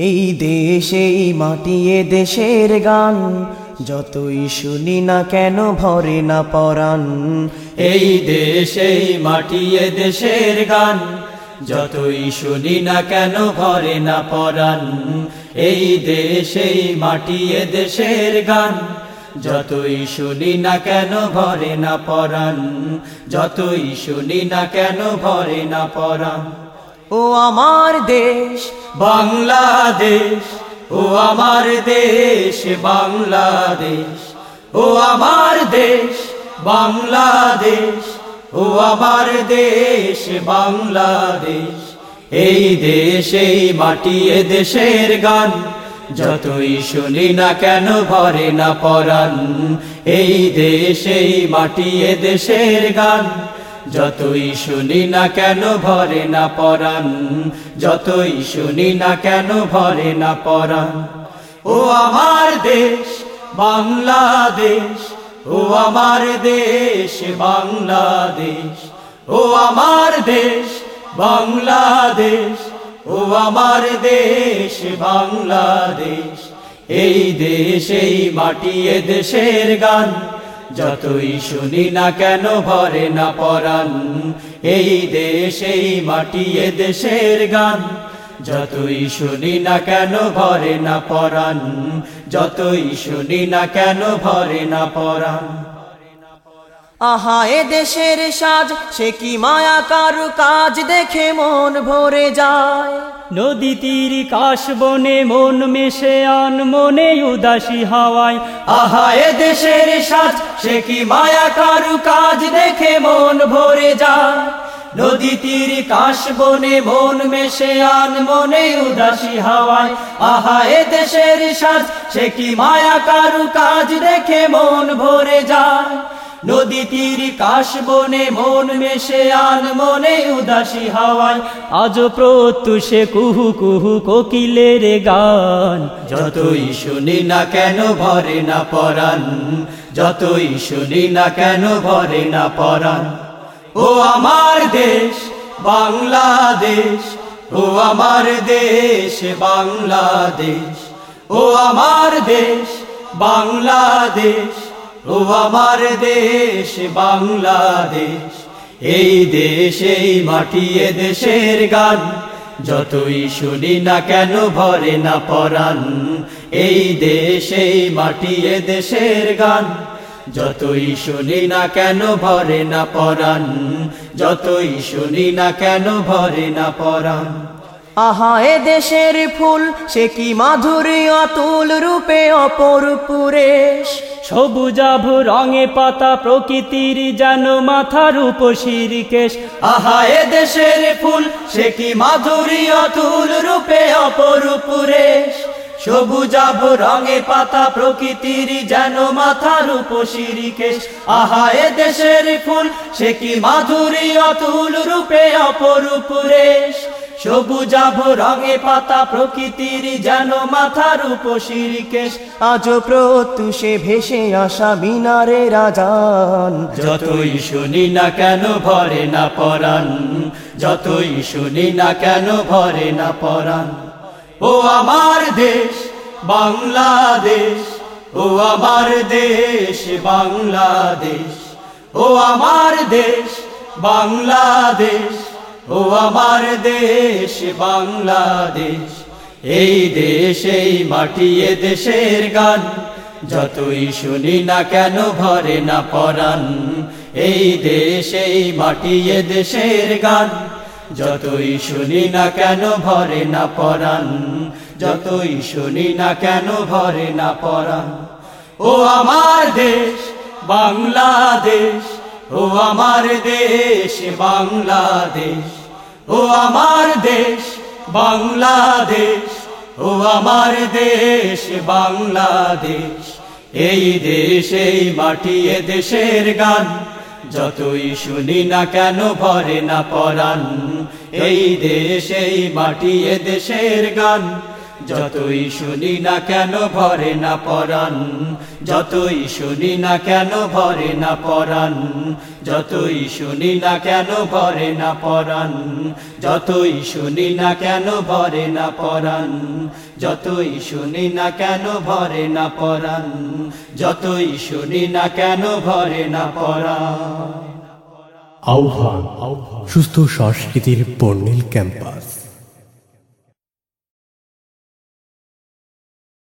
এই দেশে এই মাটি এ দেশের গান, যতই শুনি না কেন ভরে না পরাণ। এই দেশেই মাটিয়ে দেশের গান, যতই শুনি না কেন ভরে না পরাণ। এই দেশেই মাটিয়ে দেশের গান, যতই শুনি না কেন ভরে না পরাণ। যতই শুনি না কেন ভরে না পরাণ। ও আমার দেশ, বাংলাদেশ, ও আমার দেশ, বাংলাদেশ, ও আমার দেশ, বাংলাদেশ, ও আমার দেশ, বাংলাদেশ। এই দেশ এই মাটি, এ দেশের গান, যতই শুনি না কেন ভরে না পরাণ। এই দেশ এই মাটি, এ দেশের গান যতই শুনি না কেন ভরে না পরাণ, যতই শুনি না কেন ভরে না পরাণ। ও আমার দেশ, বাংলাদেশ, ও আমার দেশ, বাংলাদেশ, ও আমার দেশ, বাংলাদেশ, ও আমার দেশ, বাংলাদেশ। এই দেশ, এই মাটি, এ দেশের গান। যতই শুনি না কেন ভরে না পরাণ। এই দেশ, এই মাটি, এ দেশের গান। যতই শুনি না কেন ভরে না পরাণ। যতই শুনি না কেন ভরে না পরাণ। আহা এ দেশের সাজ সে কি মায়া কারু কাজ দেখে মন ভরে যায়? নদী তীর কাশ বনে মন মেশে আন মনে উদাসী হাওয়ায়। আহা এ দেশের সাজ সে কি মায়া কারু কাজ দেখে মন ভরে যায়? নদী তীর কাশ বনে মন মেশে আন মনে উদাসী হাওয়ায়। আহা এ দেশের সাজ সে কি মায়া কারু কাজ দেখে মন ভরে যায়? নদী তীর কাশ বনে মন মেশে, আন মনে উদাসী হাওয়ায়। আজ প্রত্যুষে কুহু কুহু কোকিলের গান। যতই শুনি না কেন ভরে না পরাণ, যতই শুনি না কেন ভরে না পরাণ। ও আমার দেশ, বাংলাদেশ, ও আমার দেশ, বাংলাদেশ। ও আমার দেশ, বাংলাদেশ। ও আমার দেশ বাংলাদেশ, এই দেশ, এই মাটি, এ দেশের গান। যতই শুনি না কেন ভরে না পরাণ, এই দেশ, এই মাটি, এ দেশের গান। যতই শুনি না কেন ভরে না পরাণ, যতই শুনি না কেন ভরে না পরাণ। আহা, এ দেশের ফুল, সে কি মাধুরী অতুল রূপে অপরপুরেশ সবুজাভ রঙে পাতা, প্রকৃতির যেন মাথার উপশির কেশ আহা, এ দেশের ফুল, সে কি মাধুরী অতুল রূপে অপরূপুরেশ সবুজাভ রঙে পাতা, প্রকৃতির যেন মাথার উপশিরিকেশ আহা, এ দেশের ফুল, সে কি মাধুরী অতুল রূপে অপরূপুরেশ সবুজাভ রঙে পাতা প্রকৃতির যেন মাথার উপশিরিকেশ আজ প্রত্যুষে ভেসে আসা মিনারে রাজান। যতই শুনি না কেন ভরে না পরাণ, যতই শুনি না কেন ভরে না পরাণ। ও আমার দেশ, বাংলাদেশ, ও আমার দেশ, বাংলাদেশ, ও আমার দেশ, বাংলাদেশ। ও আমার দেশ বাংলাদেশ, এই দেশ এই মাটি, এ দেশের গান। যতই শুনি না কেন ভরে না পরাণ, এই দেশ এই মাটি, এ দেশের গান। যতই শুনি না কেন ভরে না পরাণ, যতই শুনি না কেন ভরে না পরাণ। ও আমার দেশ বাংলাদেশ ও আমার দেশ বাংলাদেশ, ও আমার দেশ বাংলাদেশ, ও আমার দেশ বাংলাদেশ। এই দেশ এই মাটি, এ দেশের গান, যতই শুনি না কেন ভরে না পরাণ। এই দেশ এই মাটি, এ দেশের গান যতই শুনি না কেন ভরে না পরাণ, যতই শুনি না কেন ভরে না পরাণ, যতই শুনি না কেন ভরে না পরাণ, যতই শুনি না কেন ভরে না পরাণ, যতই শুনি না কেন ভরে না পরাণ, যতই শুনি না কেন ভরে না পরাণ। আহ্বান, সুস্থ সংস্কৃতির বর্ণিল ক্যাম্পাস।